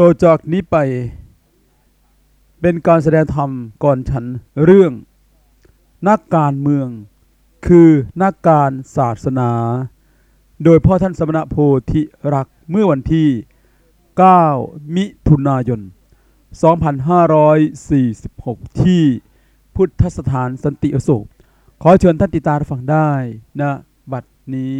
ต่อจากนี้ไป เป็นการแสดงธรรมก่อนฉันเรื่อง นักการเมือง คือนักการศาสนา โดยพ่อท่านสมณะโพธิรักเมื่อวันที่ 9 มิถุนายน 2546 ที่พุทธสถานสันติอโศก ขอเชิญท่านติดตามฟังได้นะบัดนี้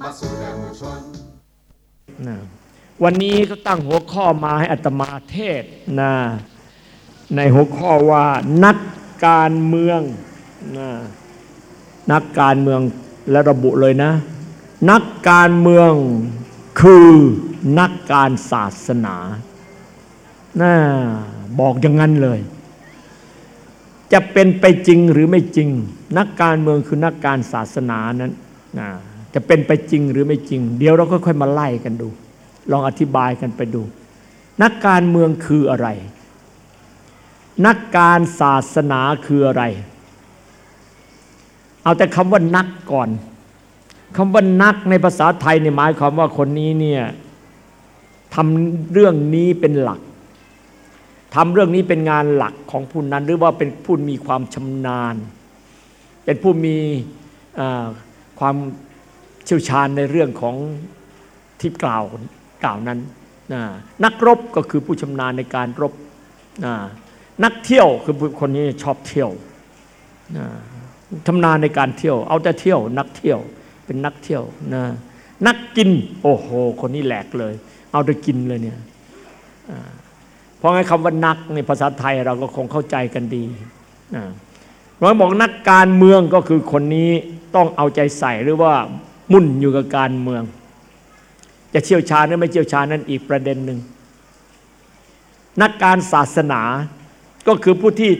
มาสู่แดนมวลชนนะวันนี้ก็ตั้งหัวข้อมาให้อัตมาเทศนะในหัวข้อว่านักการเมืองนะนักการเมืองและระบุเลยนะ นักการเมืองคือนักการศาสนานะบอกอย่างนั้นเลย จะเป็นไปจริงหรือไม่จริง นักการเมืองคือนักการศาสนานั้นนะ จะเป็นไปจริงหรือไม่จริง เดี๋ยวเราก็ค่อยมาไล่กันดู ลองอธิบายกันไปดู นักการเมืองคืออะไร นักการศาสนาคืออะไร เอาแต่คำว่านักก่อนคำว่านักในภาษาไทยเนี่ยหมายความว่าคนนี้เนี่ยทำเรื่องนี้เป็นหลักทำเรื่องนี้เป็นงานหลักของผู้นั้น หรือว่าเป็นผู้มีความชำนาญ เป็นผู้มีความ ชี่ยวชาญในเรื่องของที่กล่าวกล่าวนั้นนะนักรบก็คือผู้ชำนาญในการรบนะนักเที่ยวคือคนนี้ชอบเที่ยวนะชำนาญในการเที่ยว เอาแต่เที่ยวนักเที่ยวเป็นนักเที่ยวนะนักกิน โอ้โห คนนี้แหลกเลย เอาแต่กินเลยเนี่ยเพราะงั้นคำว่านักในภาษาไทยเราก็คงเข้าใจกันดีนะเราบอกนักการเมืองก็คือคนนี้ต้องเอาใจใส่หรือว่า มุ่นอยู่กับการเมือง จะเชี่ยวชาญหรือไม่เชี่ยวชาญนั่นอีกประเด็นหนึ่งนักการศาสนาก็คือผู้ที่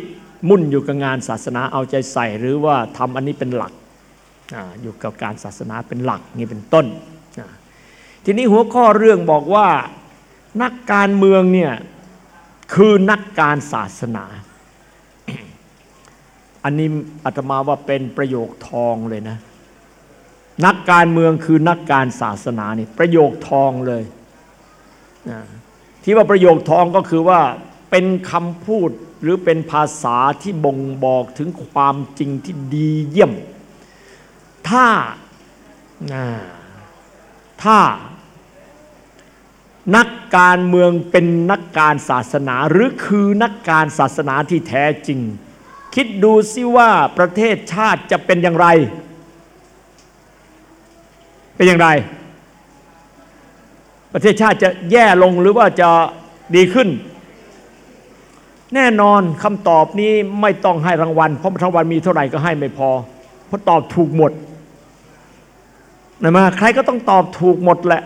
มุ่นอยู่กับงานศาสนาเอาใจใส่ หรือว่าทำอันนี้เป็นหลักออยู่กับการศาสนาเป็นหลักนี่เป็นต้น ทีนี้หัวข้อเรื่องบอกว่านักการเมืองเนี่ยคือนักการศาสนา อันนี้อาตมาว่าเป็นประโยคทองเลยนะ นักการเมืองคือนักการศาสนานี่ประโยคทองเลยนะที่ว่าประโยคทองก็คือว่าเป็นคำพูดหรือเป็นภาษาที่บ่งบอกถึงความจริงที่ดีเยี่ยม ถ้าถ้านักการเมืองเป็นนักการศาสนา หรือคือนักการศาสนาที่แท้จริง คิดดูสิว่าประเทศชาติจะเป็นอย่างไร เป็นอย่างไร ประเทศชาติจะแย่ลงหรือว่าจะดีขึ้น แน่นอนคำตอบนี้ไม่ต้องให้รางวัล เพราะรางวัลมีเท่าไหร่ก็ให้ไม่พอ เพราะตอบถูกหมดนะมาใครก็ต้องตอบถูกหมดแหละ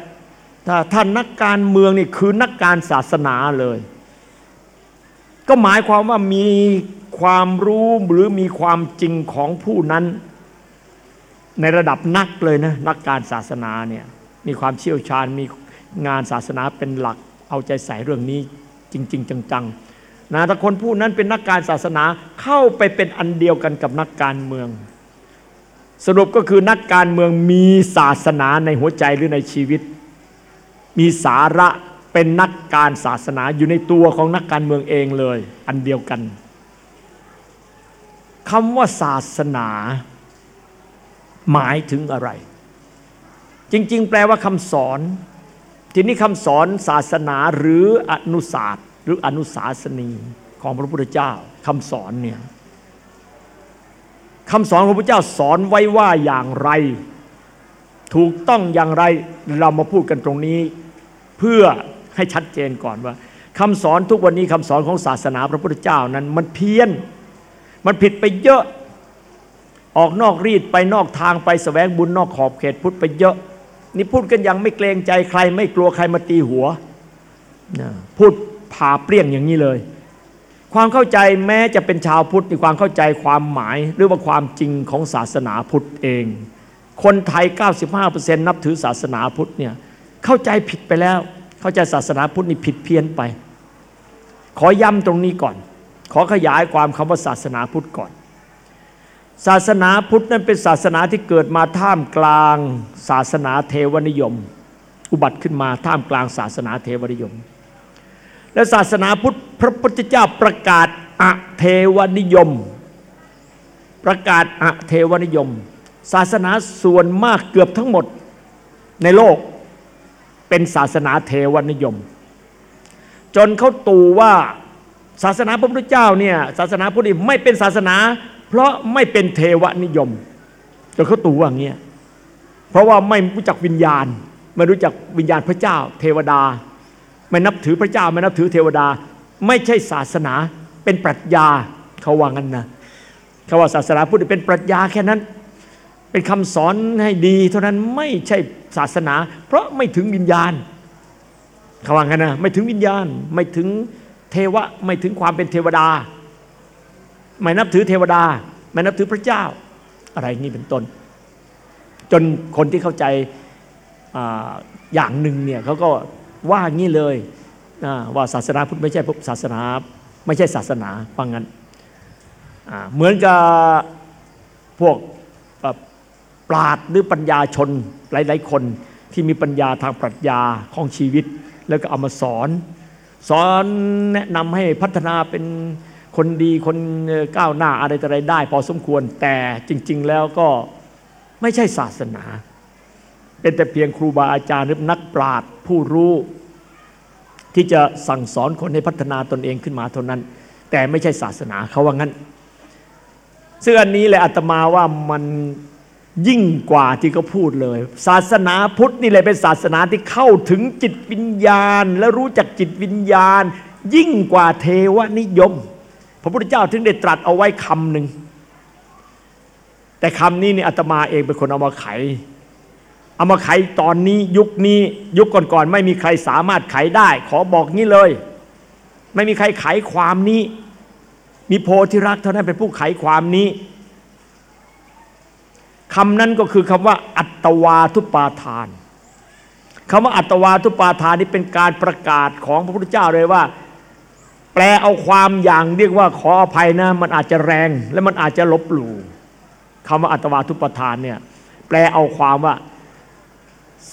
ถ้าท่านนักการเมืองนี่คือนักการศาสนาเลย ก็หมายความว่ามีความรู้หรือมีความจริงของผู้นั้น ในระดับนักเลยนะนักการศาสนาเนี่ยมีความเชี่ยวชาญมีงานศาสนาเป็นหลักเอาใจใส่เรื่องนี้จริง ๆ จังๆนะถ้าคนผู้นั้นเป็นนักการศาสนาเข้าไปเป็นอันเดียวกันกับนักการเมือง สรุปก็คือนักการเมืองมีศาสนาในหัวใจหรือในชีวิต มีสาระเป็นนักการศาสนาอยู่ในตัวของนักการเมืองเองเลย อันเดียวกันคำว่าศาสนา หมายถึงอะไร จริง ๆ แปลว่าคำสอน ทีนี้คำสอนศาสนาหรืออนุศาสตร์หรืออนุสาสนีของพระพุทธเจ้าคำสอนเนี่ยคำสอนของพระพุทธเจ้าสอนไว้ว่าอย่างไร ถูกต้องอย่างไรเรามาพูดกันตรงนี้ เพื่อให้ชัดเจนก่อนว่าคำสอนทุกวันนี้คำสอนของศาสนาพระพุทธเจ้านั้น มันเพี้ยน มันผิดไปเยอะ ออกนอกรีดไปนอกทางไปแสวงบุญนอกขอบเขตพุทธไปเยอะ นี่พูดกันยังไม่เกรงใจใคร ไม่กลัวใครมาตีหัวพูดผ่าเปรี้ยงอย่างนี้เลย ความเข้าใจแม้จะเป็นชาวพุทธมีความเข้าใจความหมาย หรือว่าความจริงของศาสนาพุทธเอง คนไทย 95%นับถือศาสนาพุทธเนี่ยเข้าใจผิดไปแล้ว เข้าใจศาสนาพุทธนี่ผิดเพี้ยนไป ขอย้ำตรงนี้ก่อน ขอขยายความคำว่าศาสนาพุทธก่อน ศาสนาพุทธนั้นเป็นศาสนาที่เกิดมาท่ามกลางศาสนาเทวนิยม อุบัติขึ้นมาท่ามกลางศาสนาเทวนิยม และศาสนาพุทธพระพุทธเจ้าประกาศอะเทวนิยม ประกาศอะเทวนิยม ศาสนาส่วนมากเกือบทั้งหมดในโลกเป็นศาสนาเทวนิยม จนเขาตูว่าศาสนาพระพุทธเจ้าเนี่ยศาสนาพุทธไม่เป็นศาสนา เพราะไม่เป็นเทวนิยมจนเขาตูว่างี้ยเพราะว่าไม่รู้จักวิญญาณ ไม่รู้จักวิญญาณพระเจ้า เทวดา ไม่นับถือพระเจ้า ไม่นับถือเทวดา ไม่ใช่ศาสนาเป็นปรัชญาเขาว่างั้นนะเขาว่าศาสนาพุทธเป็นปรัชญาแค่นั้น เป็นคำสอนให้ดีเท่านั้นไม่ใช่ศาสนา เพราะไม่ถึงวิญญาณเขาว่างั้นนะไม่ถึงวิญญาณ ไม่ถึงเทวะไม่ถึงความเป็นเทวดา ไม่นับถือเทวดา ไม่นับถือพระเจ้า อะไรนี่เป็นต้น จนคนที่เข้าใจออย่างหนึ่งเนี่ยเขาก็ว่างี้เลยว่าศาสนาพุทธไม่ใช่ศาสนาไม่ใช่ศาสนาฟังงั้นเหมือนกับพวกปราดหรือปัญญาชนหลาย ๆ คนที่มีปัญญาทางปรัชญาของชีวิต แล้วก็เอามาสอน สอนแนะนำให้พัฒนาเป็น คนดีคนก้าวหน้าอะไรต่ออะไรได้ พอสมควรแต่จริง ๆ แล้วก็ไม่ใช่ศาสนา เป็นแต่เพียงครูบาอาจารย์หรือนักปราชญ์ผู้รู้ ที่จะสั่งสอนคนให้พัฒนาตนเองขึ้นมาเท่านั้น แต่ไม่ใช่ศาสนาเขาว่างั้นซึ่งอันนี้แหละอาตมาว่ามันยิ่งกว่าที่เขาพูดเลย ศาสนาพุทธนี่เลยเป็นศาสนาที่เข้าถึงจิตวิญญาณ และรู้จักจิตวิญญาณ ยิ่งกว่าเทวนิยม พระพุทธเจ้าถึงได้ตรัสเอาไว้คำหนึ่งแต่คำนี้นี่อาตมาเองเป็นคนเอามาไขเอามาไขตอนนี้ยุคนี้ยุคก่อนๆไม่มีใครสามารถไขได้ ขอบอกงี้เลย ไม่มีใครไขความนี้ มีโพธิรักเท่านั้นเป็นผู้ไขความนี้คำนั้นก็คือคำว่า อัตวาทุปาทานคำว่าอัตวาทุปาทานนี่เป็นการประกาศของพระพุทธเจ้าเลยว่า แปลเอาความอย่างเรียกว่าขออภัยนะ มันอาจจะแรง และมันอาจจะลบหลู่คำว่าอัตวาทุปทานเนี่ยแปลเอาความว่า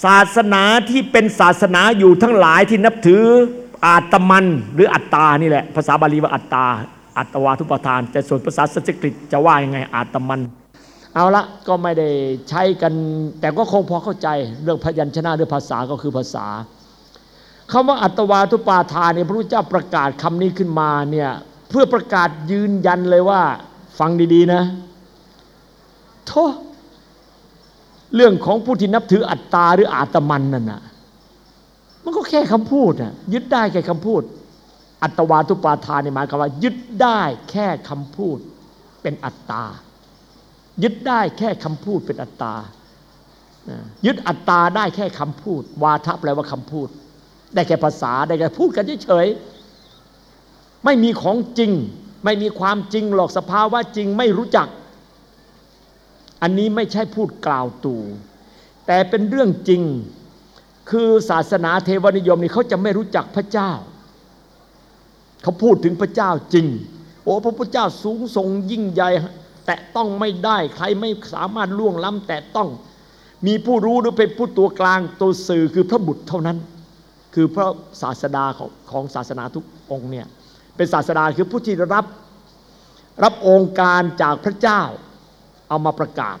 ศาสนาที่เป็นศาสนาอยู่ทั้งหลายที่นับถืออาตมันหรืออัตตานี่แหละภาษาบาลีว่าอัตตาอัตวาทุปทาน แต่ส่วนภาษาสันสกฤตจะว่ายังไงอาตมัน เอาละก็ไม่ได้ใช้กัน แต่ก็คงพอเข้าใจเรื่องพยัญชนะหรือภาษาก็คือภาษา คำว่าอัตวาทุปาทานเนี่ยพระพุทธเจ้าประกาศคำนี้ขึ้นมาเนี่ยเพื่อประกาศยืนยันเลยว่า ฟังดีๆนะโทเรื่องของผู้ที่นับถืออัตตาหรืออาตมันนั่นน่ะมันก็แค่คำพูดน่ะยึดได้แค่คำพูด อัตวาทุปาทานนี่หมายความว่า ยึดได้แค่คำพูดเป็นอัตตา ยึดได้แค่คำพูดเป็นอัตตายึดอัตตาได้แค่คำพูด วาทะแปลว่าคำพูด ได้แค่ภาษาได้แค่พูดกันเฉยๆไม่มีของจริง ไม่มีความจริงหรอกสภาวะจริงไม่รู้จัก อันนี้ไม่ใช่พูดกล่าวตู่แต่เป็นเรื่องจริง คือศาสนาเทวนิยมนี่เขาจะไม่รู้จักพระเจ้า เขาพูดถึงพระเจ้าจริง โอ้พระพุทธเจ้าสูงส่งยิ่งใหญ่แตะต้องไม่ได้ใครไม่สามารถล่วงล้ำแตะต้อง มีผู้รู้หรือเป็นผู้ตัวกลางตัวสื่อคือพระบุตรเท่านั้น คือพระศาสดาของของศาสนาทุกองค์เนี่ยเป็นศาสดาคือผู้ที่รับรับองค์การจากพระเจ้าเอามาประกาศ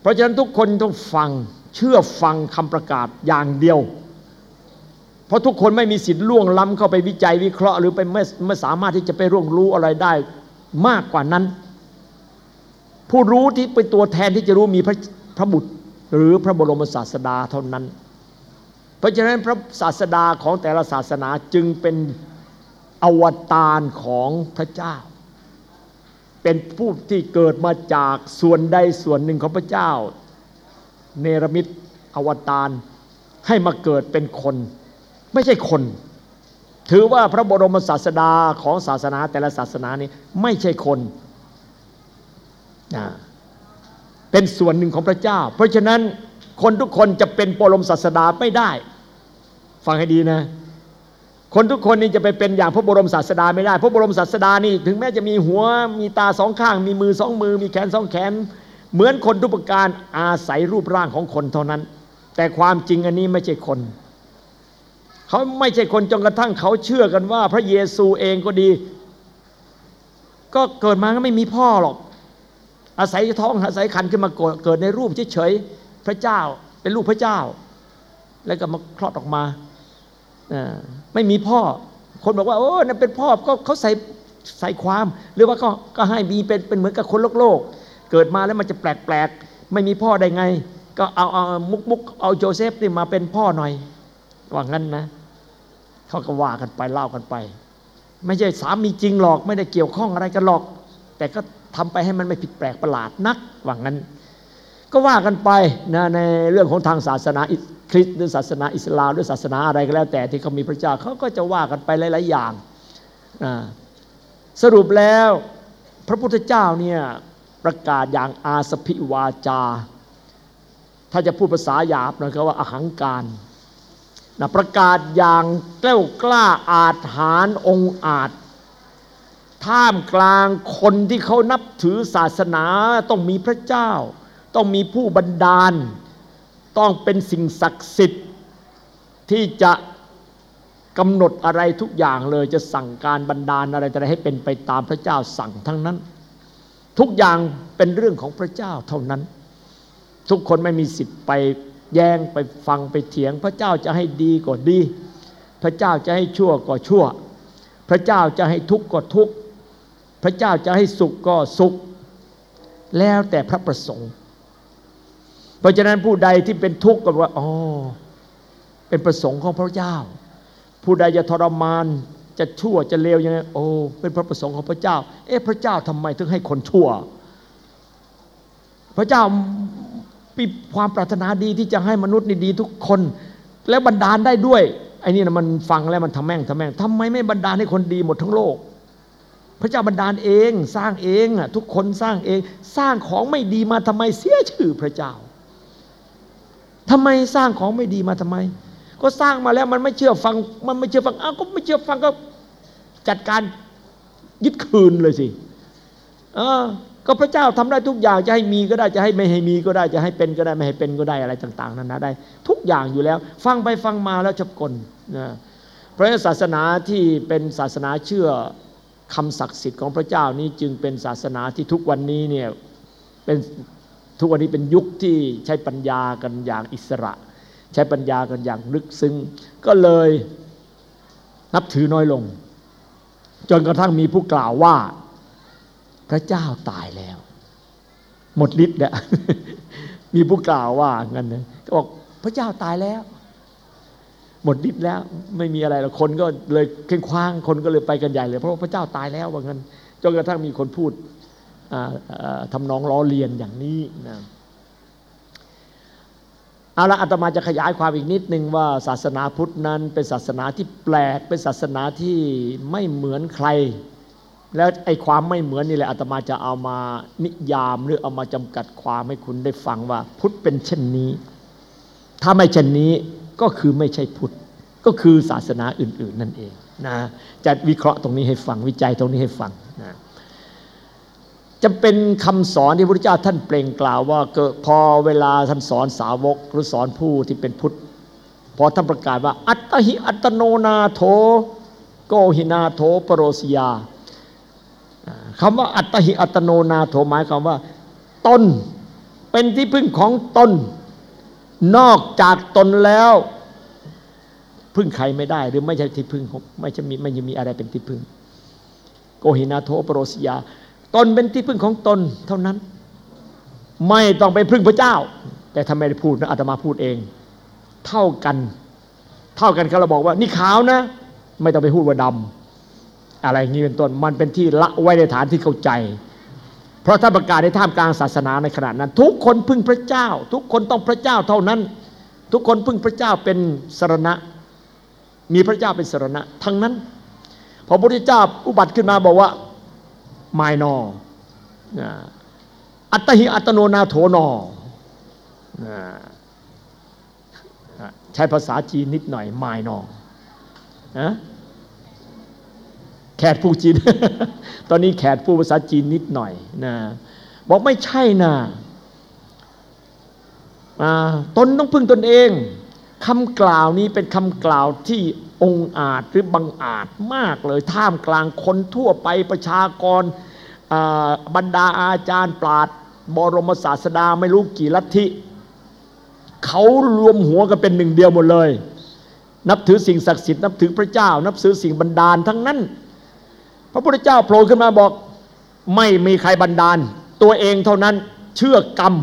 เพราะฉะนั้นทุกคนต้องฟังเชื่อฟังคำประกาศอย่างเดียว เพราะทุกคนไม่มีสิทธิ์ล่วงล้ำเข้าไปวิจัยวิเคราะห์ หรือไปไม่ไม่สามารถที่จะไปร่วงรู้อะไรได้มากกว่านั้น ผู้รู้ที่เป็นตัวแทนที่จะรู้มีพระพระบุตรหรือพระบรมศาสดาเท่านั้น เพราะฉะนั้นพระศาสดาของแต่ละศาสนาจึงเป็นอวตารของพระเจ้า เป็นผู้ที่เกิดมาจากส่วนใดส่วนหนึ่งของพระเจ้า เนรมิตอวตารให้มาเกิดเป็นคน ไม่ใช่คน ถือว่าพระบรมศาสดาของศาสนาแต่ละศาสนานี้ไม่ใช่คนเป็นส่วนหนึ่งของพระเจ้า เพราะฉะนั้น คนทุกคนจะเป็นปรมศาสดาไม่ได้ ฟังให้ดีนะ คนทุกคนนี่จะไปเป็นอย่างพระบรมศาสดาไม่ได้พระบรมศาสดานี่ถึงแม้จะมีหัวมีตาสองข้าง มีมือสองมือ มีแขนสองแขน เหมือนคนทุกประการอาศัยรูปร่างของคนเท่านั้น แต่ความจริงอันนี้ไม่ใช่คนเขาไม่ใช่คนจนกระทั่งเขาเชื่อกันว่า พระเยซูเองก็ดี ก็เกิดมาก็ไม่มีพ่อหรอกอาศัยท้องอาศัยคันขึ้นมาเกิดในรูปเฉยๆ พระเจ้า เป็นลูกพระเจ้า แล้วก็มาคลอดออกมาไม่มีพ่อ คนบอกว่า โอ้นั่นเป็นพ่อก็เขาใส่ใส่ความ หรือว่าก็ก็ให้มีเป็นเป็นเหมือนกับคนโลกโลก เกิดมาแล้วมันจะแปลกแปลกไม่มีพ่อได้ไง ก็เอาเอามุกมุกเอาโจเซฟนี่มาเป็นพ่อหน่อยว่างั้นนะเขาก็ว่ากันไปเล่ากันไป ไม่ใช่สามีจริงหรอกไม่ได้เกี่ยวข้องอะไรกันหรอก แต่ก็ทำไปให้มันไม่ผิดแปลกประหลาดนักว่างั้น ก็ว่ากันไปนะในเรื่องของทางศาสนาคริสต์หรือศาสนาอิสลามหรือศาสนาอะไรก็แล้ว แต่ที่เขามีพระเจ้าเขาก็จะว่ากันไปหลาย ๆ อย่างสรุปแล้วพระพุทธเจ้าเนี่ยประกาศอย่างอาสพิวาจา ถ้าจะพูดภาษาหยาบนะครับว่าอาหังการนะประกาศอย่างกล้ากล้าอาจหารองอาจ ท่ามกลางคนที่เขานับถือศาสนาต้องมีพระเจ้า ต้องมีผู้บันดาล ต้องเป็นสิ่งศักดิ์สิทธิ์ที่จะกำหนดอะไรทุกอย่างเลยจะสั่งการบันดาลอะไรอะไรให้เป็นไปตามพระเจ้าสั่งทั้งนั้น ทุกอย่างเป็นเรื่องของพระเจ้าเท่านั้น ทุกคนไม่มีสิทธิ์ไปแย้งไปฟังไปเถียง พระเจ้าจะให้ดีก็ดี พระเจ้าจะให้ชั่วก็ชั่ว พระเจ้าจะให้ทุกข์ก็ทุกข์พระเจ้าจะให้สุขก็สุข แล้วแต่พระประสงค์ เพราะฉะนั้นผู้ใดที่เป็นทุกข์ก็ว่าอ๋อเป็นประสงค์ของพระเจ้า ผู้ใดจะทรมานจะชั่วจะเลวยังไงโอ้เป็นพระประสงค์ของพระเจ้า เอ๊ะพระเจ้าทำไมถึงให้คนชั่ว พระเจ้ามีความปรารถนาดีที่จะให้มนุษย์นี่ดีทุกคน แล้วบันดาลได้ด้วยไอ้นี่นะมันฟังแล้วมันทำแม่งทำแม่งทำไมไม่บันดาลให้คนดีหมดทั้งโลก พระเจ้าบันดาลเองสร้างเองอะทุกคนสร้างเอง สร้างของไม่ดีมาทำไมเสียชื่อพระเจ้า ทำไมสร้างของไม่ดีมาทำไม ก็สร้างมาแล้วมันไม่เชื่อฟัง มันไม่เชื่อฟังอ้าวก็ไม่เชื่อฟังก็จัดการยึดคืนเลยสิเออก็พระเจ้าทำได้ทุกอย่างจะให้มีก็ได้จะให้ไม่ให้มีก็ได้จะให้เป็นก็ได้ไม่ให้เป็นก็ได้อะไรต่าง ๆนั้นนะได้ ทุกอย่างอยู่แล้ว ฟังไปฟังมาแล้วจะกลนะเพราะศาสนาที่เป็นศาสนาเชื่อคำศักดิ์สิทธิ์ของพระเจ้านี้จึงเป็นศาสนาที่ทุกวันนี้เนี่ยเป็น ทุกวันนี้เป็นยุคที่ใช้ปัญญากันอย่างอิสระ ใช้ปัญญากันอย่างลึกซึ้ง ก็เลยนับถือน้อยลง จนกระทั่งมีผู้กล่าวว่า พระเจ้าตายแล้ว หมดฤทธิ์เนี่ยมีผู้กล่าวว่างั้นนะก็บอกพระเจ้าตายแล้ว หมดฤทธิ์แล้วไม่มีอะไรแล้วคนก็เลยเข่งคว้างคนก็เลยไปกันใหญ่เลยเพราะว่าพระเจ้าตายแล้วว่างั้นจนกระทั่งมีคนพูด ทำนองล้อเลียนอย่างนี้นะเอาละอาตมาจะขยายความอีกนิดนึงว่าศาสนาพุทธนั้นเป็นศาสนาที่แปลก เป็นศาสนาที่ไม่เหมือนใคร แล้วไอ้ความไม่เหมือนนี่แหละอาตมาจะเอามานิยามหรือเอามาจำกัดความให้คุณได้ฟังว่า พุทธเป็นเช่นนี้ ถ้าไม่เช่นนี้ก็คือไม่ใช่พุทธก็คือศาสนาอื่น ๆ นั่นเองนะจะวิเคราะห์ตรงนี้ให้ฟังวิจัยตรงนี้ให้ฟัง จะเป็นคำสอนที่พระพุทธเจ้าท่านเปล่งกล่าวว่าเกิดพอเวลาท่านสอนสาวกหรือสอนผู้ที่เป็นพุทธพอท่านประกาศว่า อัตหิอัตโนนาโถโกหินาโถปโรสยาคำว่าอัตหิอัตโนนาโถหมายความว่าตนเป็นที่พึ่งของตน นอกจากตนแล้ว พึ่งใครไม่ได้ หรือไม่ใช่ที่พึ่งไม่ใช่มีไม่มีอะไรเป็นที่พึ่ง โกหินาโถปโรสยา ตนเป็นที่พึ่งของตนเท่านั้น ไม่ต้องไปพึ่งพระเจ้า แต่ทำไมได้พูดนะอาตมาพูดเอง เท่ากัน เท่ากันเขาเราบอกว่า นี่ขาวนะ ไม่ต้องไปพูดว่าดำอะไรอย่างนี้เป็นต้นมันเป็นที่ละไว้ในฐานที่เข้าใจ เพราะถ้าประกาศในท่ามกลางศาสนาในขณะนั้น ทุกคนพึ่งพระเจ้า ทุกคนต้องพระเจ้าเท่านั้น ทุกคนพึ่งพระเจ้าเป็นสรณะ มีพระเจ้าเป็นสรณะ ทั้งนั้นพอพระพุทธเจ้าอุบัติขึ้นมาบอกว่า ไมนออัตหิอัตโนนาโถนอใช้ภาษาจีนนิดหน่อยไมนอนะแขกผู้จีน ตอนนี้แขกผู้ภาษาจีนนิดหน่อยนะบอกไม่ใช่นะตนต้องพึ่งตนเอง คำกล่าวนี้เป็นคำกล่าวที่องอาจหรือบังอาจมากเลยท่ามกลางคนทั่วไปประชากรบรรดาอาจารย์ปราดบรมศาสดาไม่รู้กี่ลัทธิเขารวมหัวกันเป็นหนึ่งเดียวหมดเลย นับถือสิ่งศักดิ์สิทธิ์นับถือพระเจ้า นับถือสิ่งบันดาลทั้งนั้น พระพุทธเจ้าโผล่ขึ้นมาบอกไม่มีใครบันดาล ตัวเองเท่านั้นเชื่อกรรม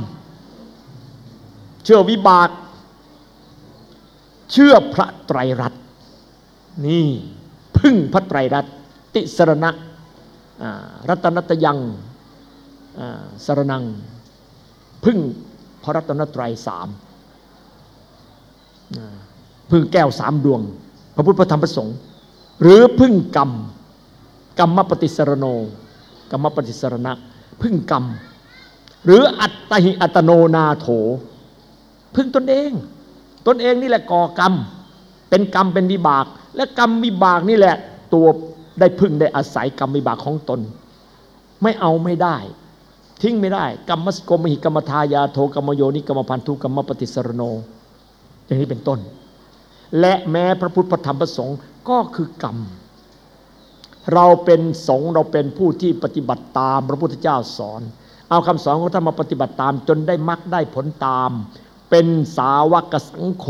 เชื่อวิบาก เชื่อพระไตรรัตน์นี่พึ่งพระไตรรัตน์ติสรณะรัตนตยังสรนัง พึ่งพระรัตนตรัยสามพึ่งแก้วสามดวง พระพุทธพระธรรมพระสงฆ์หรือพึ่งกรรม กรรมปฏิสรโน กรรมปฏิสรณะ พึ่งกรรม หรืออัตตหิอัตโนนาโถ พึ่งตนเอง ตนเองนี่แหละก่อกรรม เป็นกรรมเป็นวิบาก และกรรมวิบากนี่แหละ ตัวได้พึ่งได้อาศัยกรรมวิบากของตน ไม่เอาไม่ได้ ทิ้งไม่ได้ กรรมสกมหิกรรมทายาโทกรรมโยนิกรรมพันธุกรรมปฏิสรโน อย่างนี้เป็นต้น และแม้พระพุทธธรรมประสงค์ก็คือกรรม เราเป็นสงฆ์เราเป็นผู้ที่ปฏิบัติตามพระพุทธเจ้าสอน เอาคำสอนของท่านมาปฏิบัติตามจนได้มรรคได้ผลตาม เป็นสาวกสังโฆ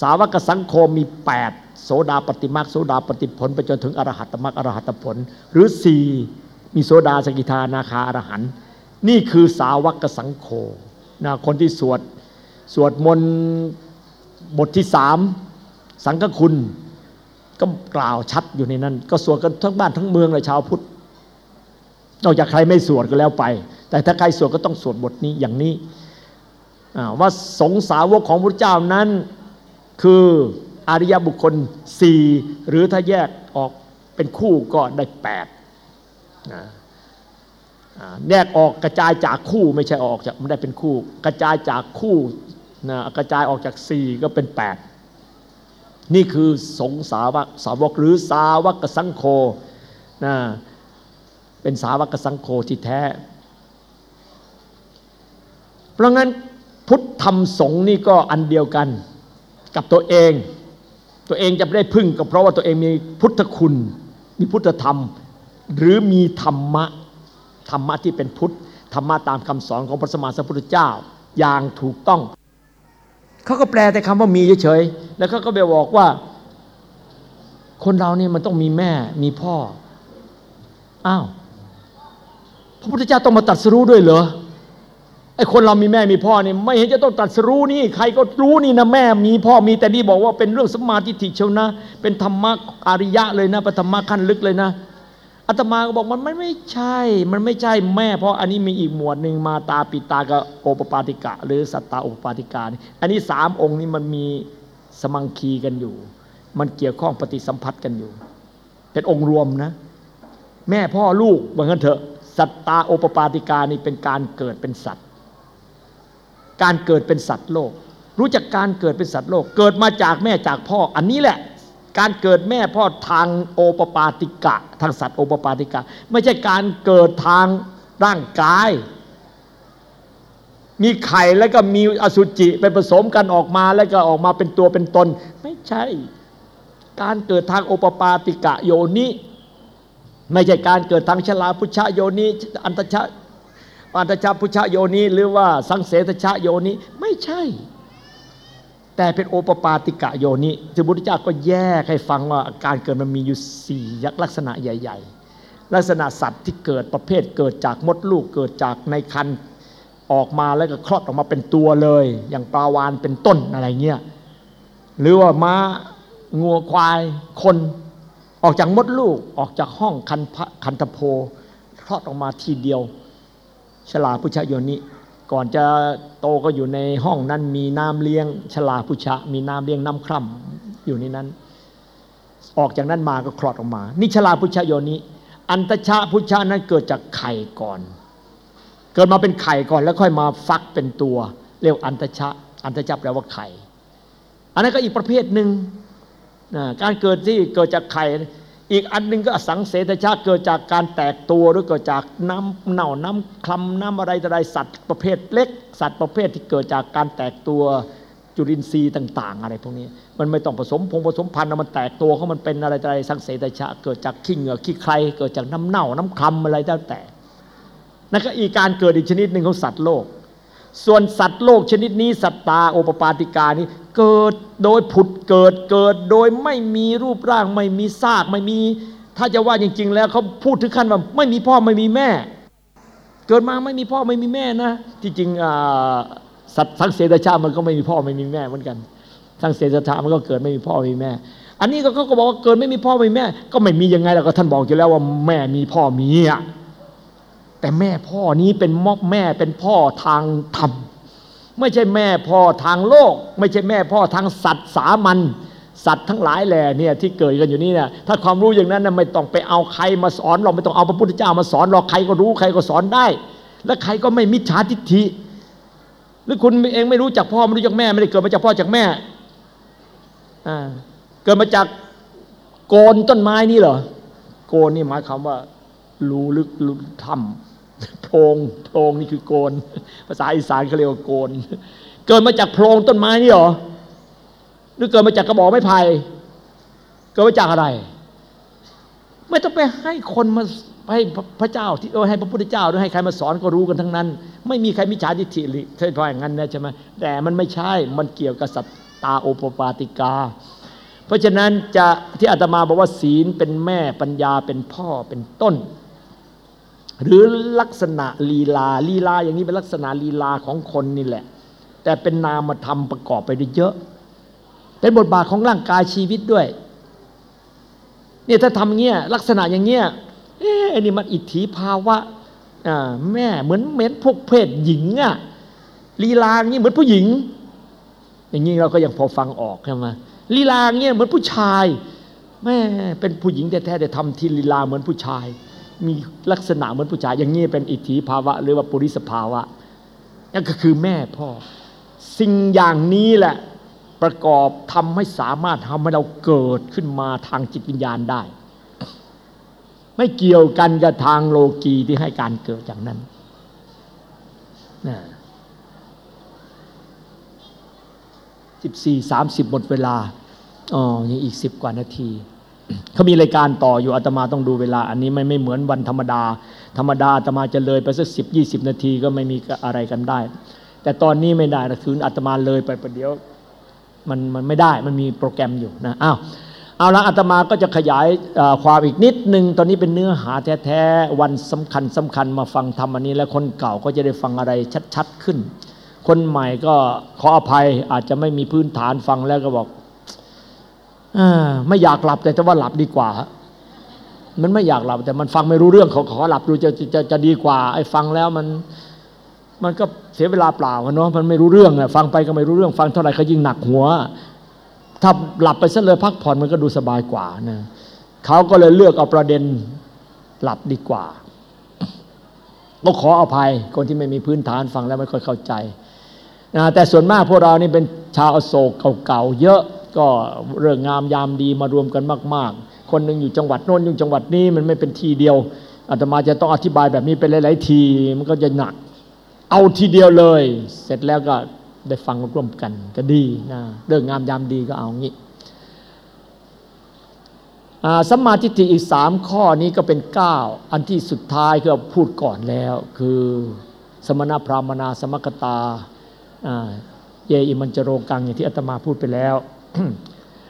สาวกสังโฆมี 8 โสดาปฏิมรรคโสดาปฏิผลไปจนถึงอรหัตมรรคอรหัตผล หรือสี่มีโสดาสกิทานาคาอรหันนี่คือสาวกสังโฆนะคนที่สวดสวดมนต์บทที่สามสังฆคุณก็กล่าวชัดอยู่ในนั้น ก็สวดกันทั้งบ้านทั้งเมืองเลยชาวพุทธนอกจากใครไม่สวดก็แล้วไป แต่ถ้าใครสวดก็ต้องสวดบทนี้อย่างนี้ ว่าสงสาวกของพระเจ้านั้น คืออริยบุคคลสี่หรือถ้าแยกออกเป็นคู่ก็ได้แปดแยกออกกระจายจากคู่ไม่ใช่ออกจากไม่ได้เป็นคู่ กระจายจากคู่นะกระจายออกจากสี่ก็เป็นแปดนี่คือสงสาวกสาวกหรือสาวกสังโฆนะเป็นสาวกสังโฆที่แท้ เพราะงั้น พุทธธรรมสงฆ์นี่ก็อันเดียวกันกับตัวเอง ตัวเองจะไม่ได้พึ่งก็เพราะว่าตัวเองมีพุทธคุณ มีพุทธธรรม หรือมีธรรมะธรรมะที่เป็นพุทธธรรมะตามคำสอนของพระสมมาสัมพุทธเจ้าอย่างถูกต้อง เขาก็แปลแต่คำว่ามีเฉยๆแล้วเขาก็ไปบอกว่า คนเราเนี่ยมันต้องมีแม่มีพ่ออ้าวพระพุทธเจ้าต้องมาตัดสรู้ด้วยเหรอ ไอ้คนเรามีแม่มีพ่อเนี่ยไม่เห็นจะต้องตัดสรู้นี่ ใครก็รู้นี่นะแม่มีพ่อมีแต่นี่บอกว่าเป็นเรื่องสมาธิิเชวนะ เป็นธรรมะอริยะเลยนะเป็นธรรมะขั้นลึกเลยนะอาตมาก็บอกมันไม่ใช่ มันไม่ใช่แม่ เพราะอันนี้มีอีกหมวดหนึ่งมาตาปิตากับโอปปาติกะ หรือสัตตาโอปปาติกานี่อันนี้สามองค์นี้มันมีสมังคีกันอยู่ มันเกี่ยวข้องปฏิสัมพัทธ์กันอยู่ เป็นองค์รวมนะ แม่พ่อลูกว่างั้นเถอะสัตตาโอปปาติกานี่เป็นการเกิดเป็นสัตว์ การเกิดเป็นสัตว์โลก รู้จักการเกิดเป็นสัตว์โลก เกิดมาจากแม่จากพ่อ อันนี้แหละ การเกิดแม่พ่อทางโอปปาติกะ ทางสัตว์โอปปาติกะ ไม่ใช่การเกิดทางร่างกาย มีไข่แล้วก็มีอสุจิไปผสมกันออกมาแล้วก็ออกมาเป็นตัวเป็นตน ไม่ใช่ การเกิดทางโอปปาติกะโยนิไม่ใช่การเกิดทางชลาพุชะโยนิอันตชะ อันตชะพุชะโยนิหรือว่าสังเสตชะโยนิไม่ใช่ แต่เป็นโอปปาติกะโยนิพระพุทธเจ้าก็แยกให้ฟังว่าการเกิดมันมีอยู่สี่ยักษ์ลักษณะใหญ่ ๆ ลักษณะสัตว์ที่เกิดประเภทเกิดจากมดลูกเกิดจากในคันออกมาแล้วก็คลอดออกมาเป็นตัวเลย อย่างปลาวานเป็นต้นอะไรเงี้ยหรือว่าม้างัวควายคนออกจากมดลูกออกจากห้องคันคันทโพคลอดออกมาทีเดียว ฉลาพุชโยนิก่อนจะโตก็อยู่ในห้องนั้นมีน้ำเลี้ยง ฉลาพุชะ มีน้ำเลี้ยงน้ำคร่ำอยู่ในนั้น ออกจากนั้นมาก็คลอดออกมา นี่ฉลาพุชโยนิอันตชาพุชะนั้นเกิดจากไข่ก่อน เกิดมาเป็นไข่ก่อนแล้วค่อยมาฟักเป็นตัว เรียกอันตชะ อันตชะแปลว่าไข่ อันนั้นก็อีกประเภทหนึ่งการเกิดที่เกิดจากไข่ อีกอันหนึ่งก็อสังเสตชาเกิดจากการแตกตัวหรือเกิดจากน้ำเน่าน้ำคลำน้ำอะไรอะไรสัตว์ประเภทเล็ก สัตว์ประเภทที่เกิดจากการแตกตัวจุลินทรีย์ต่าง ๆ อะไรพวกนี้ มันไม่ต้องผสมพงผสมพันธุ์มันแตกตัวเขามันเป็นอะไรอะไรสังเสตชาเกิดจากขี้เหงื่อขี้ใครเกิดจากน้ำเน่าน้ำคลำอะไรแล้วแต่นั่นก็อีกการเกิดอีกชนิดหนึ่งของสัตว์โลก ส่วนสัตว์โลกชนิดนี้สัตตาโอปปาติกานี้เกิดโดยผุดเกิดเกิดโดยไม่มีรูปร่างไม่มีซากไม่มี ถ้าจะว่าจริง ๆ แล้วเขาพูดถึงขั้นว่าไม่มีพ่อไม่มีแม่ เกิดมาไม่มีพ่อไม่มีแม่นะ ที่จริงสัตว์ทั้งเศษชาติมันก็ไม่มีพ่อไม่มีแม่เหมือนกัน ทั้งเศษชาติมันก็เกิดไม่มีพ่อไม่มีแม่ อันนี้เขาก็บอกว่าเกิดไม่มีพ่อไม่มีแม่ ก็ไม่มียังไงแล้วก็ท่านบอกอยู่แล้วว่าแม่มีพ่อมีอะ แต่แม่พ่อนี้เป็นมอกแม่เป็นพ่อทางธรรมไม่ใช่แม่พ่อทางโลก ไม่ใช่แม่พ่อทางสัตว์สามัญสัตว์ทั้งหลายแหล่เนี่ยที่เกิดกันอยู่นี่เนี่ยถ้าความรู้อย่างนั้นนะไม่ต้องไปเอาใครมาสอนเราไม่ต้องเอาพระพุทธเจ้ามาสอนเราใครก็รู้ใครก็สอนได้ และใครก็ไม่มิจฉาทิฏฐิหรือคุณเองไม่รู้จักพ่อไม่รู้จักแม่ไม่ได้เกิดมาจากพ่อจากแม่เกิดมาจากโกนต้นไม้นี่เหรอโกนนี่หมายความว่ารู้ลึกรู้ทำ โพรงโพรงนี่คือโกน ภาษาอีสานเขาเรียกว่าโกน เกิดมาจากโพรงต้นไม้นี่หรอหรือเกิดมาจากกระบอกไม้ไผ่เกิดมาจากอะไร ไม่ต้องไปให้คนมาให้พระเจ้าที่เออให้พระพุทธเจ้าหรือให้ใครมาสอนก็รู้กันทั้งนั้น ไม่มีใครมิจฉาทิฏฐิหรือใช่พราะอย่างนั้นนะใช่ไหมแต่มันไม่ใช่มันเกี่ยวกับสัตตาโอปปาติกา เพราะฉะนั้นจะที่อาตมาบอกว่าศีลเป็นแม่ปัญญาเป็นพ่อเป็นต้น หรือลักษณะลีลาลีลาอย่างนี้เป็นลักษณะลีลาของคนนี่แหละ แต่เป็นนามธรรมประกอบไปด้วยเยอะ เป็นบทบาทของร่างกายชีวิตด้วยเนี่ยถ้าทำเงี้ยลักษณะอย่างเงี้ยเอ๊ะนี่มันอิทธิภาวะอ่าแม่เหมือนเหม็นพวกเพศหญิงอะลีลาอย่างนี้เหมือนผู้หญิง อย่างนี้เราก็ยังพอฟังออกใช่ไหมลีลาเงี้ยเหมือนผู้ชายแม่เป็นผู้หญิงแท้ๆแต่ทำทีลีลาเหมือนผู้ชาย มีลักษณะเหมือนผู้ชาย อย่างนี้เป็นอิทธิภาวะ หรือว่าปุริสภาวะนั่นก็คือแม่พ่อ สิ่งอย่างนี้แหละประกอบทำให้สามารถทำให้เราเกิดขึ้นมาทางจิตวิญญาณได้ ไม่เกี่ยวกันกับทางโลกีที่ให้การเกิดอย่างนั้นนะสิบสี่สามสิบหมดเวลา อ๋อยังอีกสิบกว่านาที เขามีรายการต่ออยู่อาตมาต้องดูเวลา อันนี้ไม่ไม่เหมือนวันธรรมดา ธรรมดาอาตมาจะเลยไปสักสิบยี่สิบนาทีก็ไม่มีอะไรกันได้ แต่ตอนนี้ไม่ได้นะคืออาตมาเลยไปประเดี๋ยวมันมันไม่ได้มันมีโปรแกรมอยู่นะอ้าวเอาละอาตมาก็จะขยายความอีกนิดนึง ตอนนี้เป็นเนื้อหาแท้ๆวันสำคัญสำคัญมาฟังธรรมอันนี้ แล้วคนเก่าก็จะได้ฟังอะไรชัด ๆ ขึ้น คนใหม่ก็ขออภัยอาจจะไม่มีพื้นฐานฟังแล้วก็บอก ไม่อยากหลับแต่จะว่าหลับดีกว่า มันไม่อยากหลับ แต่มันฟังไม่รู้เรื่องขอขอหลับดูจะจะจะดีกว่า ไอ้ฟังแล้วมัน มันก็เสียเวลาเปล่าเนาะมันไม่รู้เรื่องอะฟังไปก็ไม่รู้เรื่อง ฟังเท่าไหร่ก็ยิ่งหนักหัว ถ้าหลับไปซะเลยพักผ่อนมันก็ดูสบายกว่านะเขาก็เลยเลือกเอาประเด็นหลับดีกว่าก็ขออภัยคนที่ไม่มีพื้นฐานฟังแล้วไม่ค่อยเข้าใจนะแต่ส่วนมากพวกเรานี่เป็นชาวโศกเก่าๆเยอะ ก็เรื่องงามยามดีมารวมกันมาก ๆ คนหนึ่งอยู่จังหวัดโน้นอยู่จังหวัดนี้มันไม่เป็นทีเดียวอาตมาจะต้องอธิบายแบบนี้เป็นหลาย ๆ ทีมันก็จะหนัก เอาทีเดียวเลย เสร็จแล้วก็ได้ฟังร่วมกันก็ดีนะเรื่องงามยามดีก็เอางี้สัมมาทิฏฐิอีกสามข้อนี้ก็เป็นเก้าอันที่สุดท้ายคือพูดก่อนแล้ว คือสมณพราหมนาสมกตาเยอิมันจโรงกังอย่างที่อาตมาพูดไปแล้ว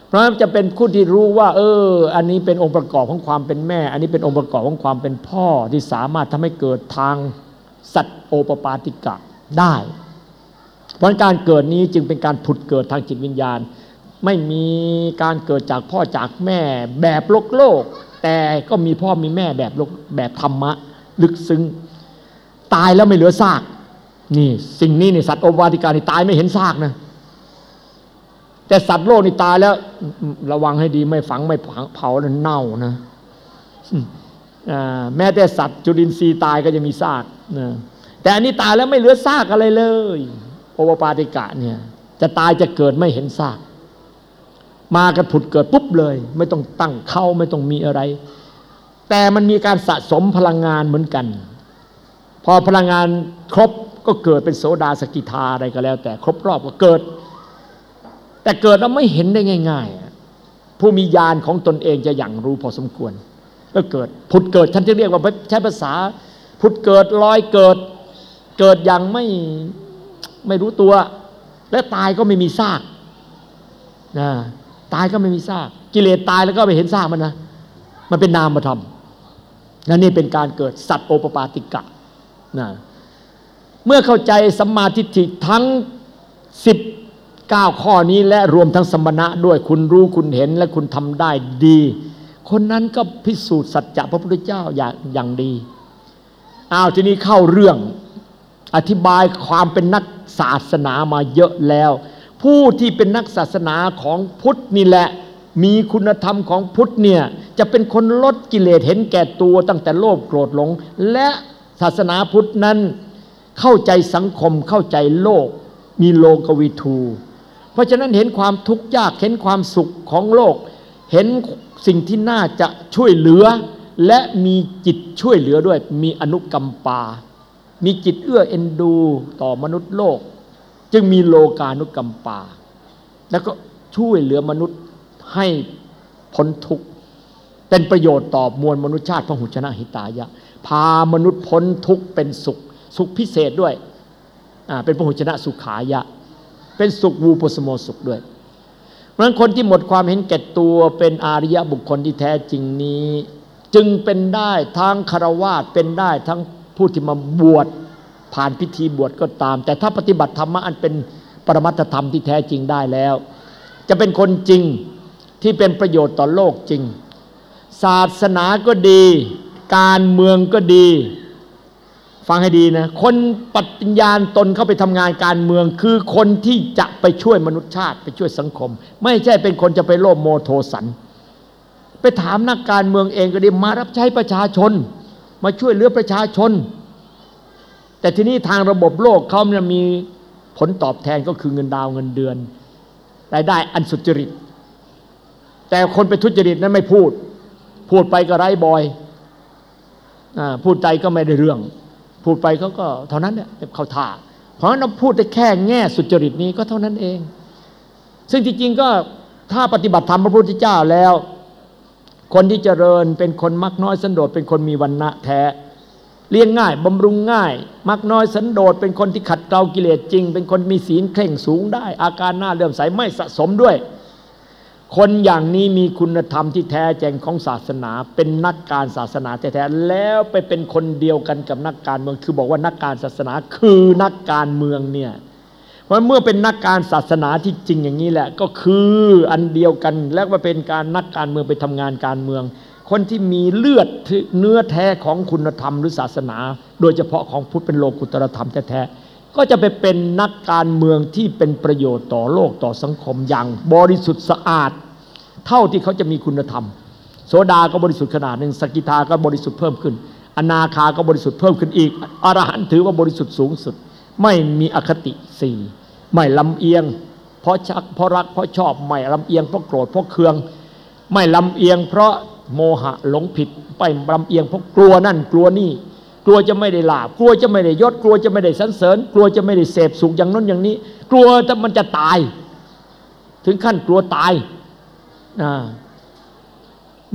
เพราะฉะนั้นจะเป็นคู่ที่รู้ว่า เออ อันนี้เป็นองค์ประกอบของความเป็นแม่ อันนี้เป็นองค์ประกอบของความเป็นพ่อที่สามารถทำให้เกิดทางสัตโอปปาติกะได้ เพราะการเกิดนี้จึงเป็นการผุดเกิดทางจิตวิญญาณ ไม่มีการเกิดจากพ่อจากแม่แบบโลกโลก แต่ก็มีพ่อมีแม่แบบแบบธรรมะ ลึกซึ้งตายแล้วไม่เหลือซาก นี่ สิ่งนี้นี่สัตว์โอปปาติกานี่ตายไม่เห็นซากนะ แต่สัตว์โลกนี่ตายแล้ว ระวังให้ดีไม่ฝังไม่เผาแล้วเน่านะแม้แต่สัตว์จุลินทรีย์ตายก็จะมีซากนะแต่อันนี้ตายแล้วไม่เหลือซากอะไรเลยโอปปาติกะเนี่ย จะตายจะเกิดไม่เห็นซาก มากันผุดเกิดปุ๊บเลย ไม่ต้องตั้งเข้าไม่ต้องมีอะไร แต่มันมีการสะสมพลังงานเหมือนกัน พอพลังงานครบก็เกิดเป็นโสดาสกิทาอะไรก็แล้ว แต่ครบรอบก็เกิด แต่เกิดแล้วไม่เห็นได้ง่าย ๆ ผู้มีญาณของตนเองจะอย่างรู้พอสมควร ก็เกิดผุดเกิดท่านจะเรียกว่าใช้ภาษาผุดเกิดลอยเกิด เกิดอย่างไม่ไม่รู้ตัว และตายก็ไม่มีซากนะตายก็ไม่มีซากกิเลสตายแล้วก็ไปเห็นซากมันนะมันเป็นนามธรรมนั่นนี่เป็นการเกิดสัตว์โอปปาติกะนะเมื่อเข้าใจสัมมาทิฏฐิทั้งสิบ เก้าข้อนี้และรวมทั้งสมณะด้วยคุณรู้คุณเห็นและคุณทำได้ดี คนนั้นก็พิสูจน์สัจจะพระพุทธเจ้าอย่างอย่างดีอ้าวทีนี้เข้าเรื่องอธิบายความเป็นนักศาสนามาเยอะแล้ว ผู้ที่เป็นนักศาสนาของพุทธนี่แหละ มีคุณธรรมของพุทธเนี่ยจะเป็นคนลดกิเลสเห็นแก่ตัวตั้งแต่โลภโกรธหลง และศาสนาพุทธนั้นเข้าใจสังคมเข้าใจโลก มีโลกวิทู เพราะฉะนั้นเห็นความทุกข์ยากเห็นความสุขของโลก เห็นสิ่งที่น่าจะช่วยเหลือ และมีจิตช่วยเหลือด้วย มีอนุกรรมปา มีจิตเอื้อเอ็นดูต่อมนุษย์โลก จึงมีโลกานุกรรมปา แล้วก็ช่วยเหลือมนุษย์ให้พ้นทุกข์เป็นประโยชน์ต่อมวลมนุษยชาติพระหุชนะหิตายะ พามนุษย์พ้นทุกข์เป็นสุข สุขพิเศษด้วยเป็นพระหุชนะสุขายะ เป็นสุขวูปสโมสุขด้วย เพราะฉะนั้นคนที่หมดความเห็นแก่ตัวเป็นอาริยบุคคลที่แท้จริงนี้ จึงเป็นได้ทั้งคารวาสเป็นได้ทั้งผู้ที่มาบวชผ่านพิธีบวชก็ตาม แต่ถ้าปฏิบัติธรรมะอันเป็นปรมัตถธรรมที่แท้จริงได้แล้ว จะเป็นคนจริงที่เป็นประโยชน์ต่อโลกจริง ศาสนาก็ดี การเมืองก็ดี ฟังให้ดีนะ คนปัญญาตนเข้าไปทำงานการเมือง คือคนที่จะไปช่วยมนุษยชาติ ไปช่วยสังคม ไม่ใช่เป็นคนจะไปโลภโมโทสัน ไปถามนักการเมืองเองก็ดีมารับใช้ประชาชน มาช่วยเหลือประชาชน แต่ทีนี้ทางระบบโลกเขาเนี่ยมีผลตอบแทนก็คือเงินดาวเงินเดือนรายได้อันสุจริต แต่คนไปทุจริตนั้นไม่พูด พูดไปก็ไร้บอยอพูดใจก็ไม่ได้เรื่อง พูดไปเขาก็เท่านั้นเนี่ยเขาท่า เพราะเราพูดได้แค่แง่สุจริตนี้ก็เท่านั้นเอง ซึ่งจริงๆก็ถ้าปฏิบัติธรรมพระพุทธเจ้าแล้ว คนที่เจริญเป็นคนมักน้อยสันโดษเป็นคนมีวันณะแท้เลี้ยงง่ายบำรุงง่าย มักน้อยสันโดษเป็นคนที่ขัดเกลากิเลสจริง เป็นคนมีศีลเคร่งสูงได้ อาการหน้าเลื่อมใสไม่สะสมด้วย คนอย่างนี้มีคุณธรรมที่แท้แจงของศาสนา เป็นนักการศาสนาแท้ๆแล้วไปเป็นคนเดียวกันกับนักการเมือง คือบอกว่านักการศาสนาคือนักการเมืองเนี่ยเพราะเมื่อเป็นนักการศาสนาที่จริงอย่างนี้แหละ ก็คืออันเดียวกันแล้วมาเป็นการนักการเมืองไปทำงานการเมือง คนที่มีเลือดเนื้อแท้ของคุณธรรมหรือศาสนา โดยเฉพาะของพุทธเป็นโลกุตรธรรมแท้ๆ ก็จะไปเป็นนักการเมืองที่เป็นประโยชน์ต่อโลกต่อสังคมอย่างบริสุทธิ์สะอาด เท่าที่เขาจะมีคุณธรรม โสดาก็บริสุทธิ์ขนาดหนึ่งสกิทาก็บริสุทธิ์เพิ่มขึ้น อนาคาก็บริสุทธิ์เพิ่มขึ้นอีก อรหันต์ถือว่าบริสุทธิ์สูงสุด ไม่มีอคติสี่ไม่ลำเอียง เพราะชักเพราะรักเพราะชอบไม่ลำเอียงเพราะโกรธเพราะเคือง ไม่ลำเอียง เพราะโมหะหลงผิดไปลำเอียงเพราะกลัวนั่นกลัวนี่ กลัวจะไม่ได้ลาบ กลัวจะไม่ได้ยศ กลัวจะไม่ได้สันเสริญ กลัวจะไม่ได้เสพสุขอย่างนั้นอย่างนี้ กลัวจะมันจะตาย ถึงขั้นกลัวตาย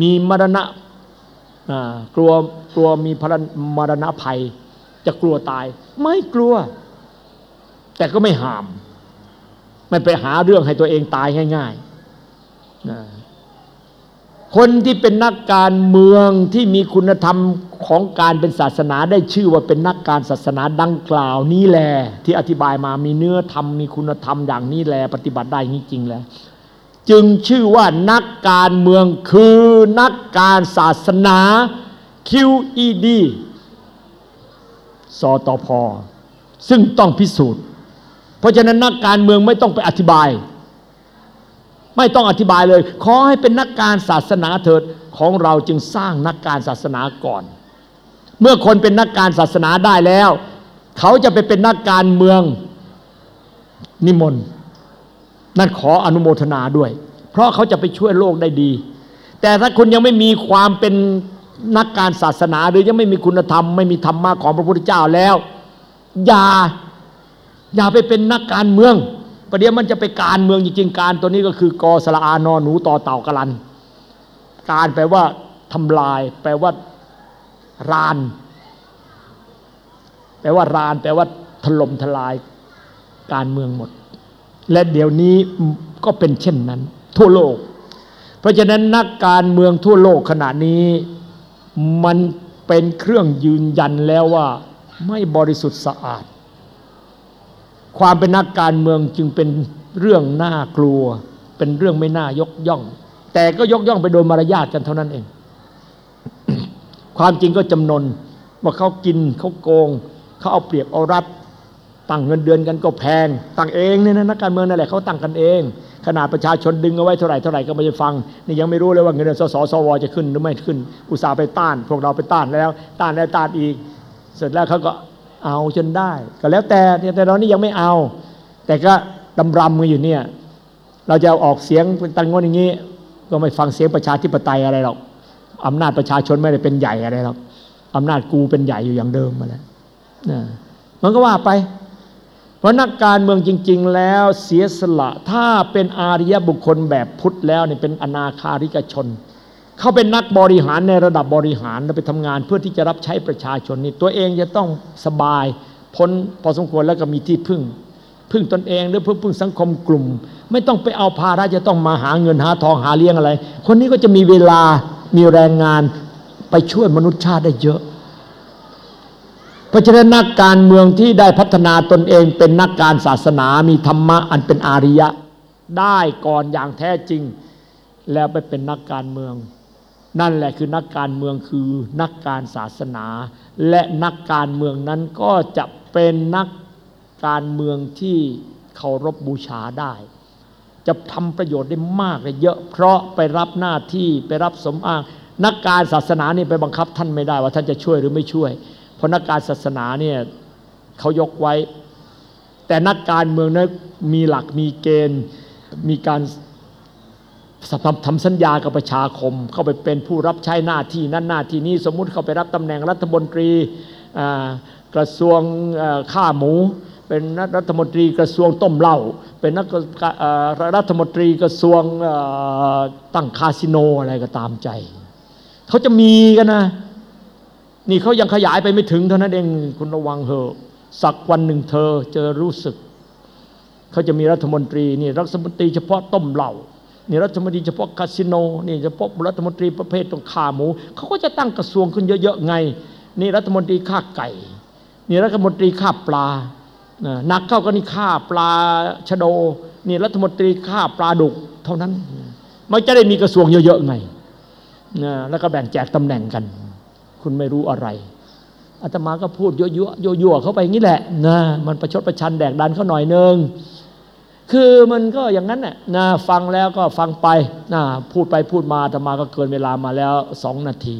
มีมรณะกลัวกลัวมีพรมรณะภัย จะกลัวตาย ไม่กลัว แต่ก็ไม่หาม ไม่ไปหาเรื่องให้ตัวเองตายง่ายๆ คนที่เป็นนักการเมืองที่มีคุณธรรมของการเป็นศาสนาได้ชื่อว่าเป็นนักการศาสนาดังกล่าวนี้แหละที่อธิบายมามีเนื้อธรรมมีคุณธรรมอย่างนี้แหละปฏิบัติได้นี่จริงแล้ว จึงชื่อว่านักการเมืองคือนักการศาสนา QED สตพซึ่งต้องพิสูจน์ เพราะฉะนั้นนักการเมืองไม่ต้องไปอธิบาย ไม่ต้องอธิบายเลย ขอให้เป็นนักการศาสนาเถิดของเราจึงสร้างนักการศาสนาก่อน เมื่อคนเป็นนักการศาสนาได้แล้ว เขาจะไปเป็นนักการเมืองนิมนต์นั่นขออนุโมทนาด้วย เพราะเขาจะไปช่วยโลกได้ดี แต่ถ้าคุณยังไม่มีความเป็นนักการศาสนาหรือยังไม่มีคุณธรรม ไม่มีธรรมะของพระพุทธเจ้าแล้ว อย่าอย่าไปเป็นนักการเมือง ประเดี๋ยวมันจะไปการเมืองจริงๆการตัวนี้ก็คือกอสละอานอหนูต่อเต่ากะลัน การแปลว่าทำลาย แปลว่าราน แปลว่าราน แปลว่าถล่มทลายการเมืองหมด และเดี๋ยวนี้ก็เป็นเช่นนั้น ทั่วโลก เพราะฉะนั้นนักการเมืองทั่วโลกขณะนี้มันเป็นเครื่องยืนยันแล้วว่าไม่บริสุทธิ์สะอาด ความเป็นนักการเมืองจึงเป็นเรื่องน่ากลัว เป็นเรื่องไม่น่ายกย่อง แต่ก็ยกย่องไปโดยมารยาทกันเท่านั้นเอง ความจริงก็จำนนว่าเขากินเขาโกง เขาเอาเปรียบเอารัดตั้งเงินเดือนกันก็แพงตั้งเองเนี่ยนะนักการเมืองนั่นแหละเขาตั้งกันเอง ขนาดประชาชนดึงเอาไว้เท่าไหร่เท่าไหร่ก็ไม่ได้ฟังนี่ยังไม่รู้เลยว่าเงินเดือนสสสวจะขึ้นหรือไม่ขึ้น อุตสาห์ไปต้าน พวกเราไปต้านแล้ว ต้านแล้วต้านอีก เสร็จแล้วเขาก็ เอาจนได้ ก็แล้วแต่แต่ตอนนี้ยังไม่เอา แต่ก็ดำรำกันอยู่เนี่ย เราจะออกเสียงเป็นตังงนอย่างนี้ ก็ไม่ฟังเสียงประชาธิปไตยอะไรหรอกอำนาจประชาชนไม่ได้เป็นใหญ่อะไรหรอกอำนาจกูเป็นใหญ่อยู่อย่างเดิมมาแล้วนะมันก็ว่าไป เพราะนักการเมืองจริง ๆ แล้วเสียสละถ้าเป็นอาริยบุคคลแบบพุทธแล้วเนี่ยเป็นอนาคาริกชน เขาเป็นนักบริหารในระดับบริหารแล้วไปทำงานเพื่อที่จะรับใช้ประชาชนนี่ตัวเองจะต้องสบายพ้นพอสมควรแล้วก็มีที่พึ่ง พึ่งตนเองหรือพึ่งพึ่งสังคมกลุ่ม ไม่ต้องไปเอาภาระจะต้องมาหาเงินหาทองหาเลี้ยงอะไร คนนี้ก็จะมีเวลามีแรงงานไปช่วยมนุษยชาติได้เยอะ เพราะฉะนั้นนักการเมืองที่ได้พัฒนาตนเองเป็นนักการศาสนามีธรรมะอันเป็นอาริยะ ได้ก่อนอย่างแท้จริง แล้วไปเป็นนักการเมือง นั่นแหละคือนักการเมืองคือนักการศาสนา และนักการเมืองนั้นก็จะเป็นนักการเมืองที่เคารพบูชาได้ จะทำประโยชน์ได้มากเลยเยอะ เพราะไปรับหน้าที่ไปรับสมอ้าง นักการศาสนานี่ไปบังคับท่านไม่ได้ว่าท่านจะช่วยหรือไม่ช่วย เพราะนักการศาสนาเนี่ยเขายกไว้ แต่นักการเมืองนั้นมีหลักมีเกณฑ์มีการ ทำสัญญากับประชาคม เข้าไปเป็นผู้รับใช้หน้าที่นั้นหน้าที่นี้สมมุติเขาไปรับตำแหน่งรัฐมนตรีกระทรวงข้าหมู เป็นรัฐมนตรีกระทรวงต้มเหล้าเป็นนักรัฐมนตรีกระทรวงตั้งคาสิโนอะไรก็ตามใจเขาจะมีกันนะนี่เขายังขยายไปไม่ถึงเท่านั้นเองคุณระวังเถอะสักวันหนึ่งเธอจอรู้สึก เขาจะมีรัฐมนตรีนี่รัฐมนตรีเฉพาะต้มเหล้า นี่รัฐมนตรีเฉพาะคาสิโนนี่เฉพาะรัฐมนตรีประเภทตรงขาหมูเขาก็จะตั้งกระทรวงขึ้นเยอะๆไง นี่รัฐมนตรีข้าไก่ นี่รัฐมนตรีข้าปลาหนักเข้าก็นี่ข้าปลาชะโดนี่รัฐมนตรีข้าปลาดุกเท่านั้น มันจะได้มีกระทรวงเยอะๆไงนะแล้วก็แบ่งแจกตำแหน่งกัน คุณไม่รู้อะไรอาตมาก็พูดยั่วๆยั่วเข้าไปอย่างนี้แหละนะมันประชดประชันแดกดันเขาหน่อยนึง คือมันก็อย่างนั้นน่ะนะฟังแล้วก็ฟังไปนะพูดไปพูดมาอาตมาก็เกินเวลามาแล้วสองนาที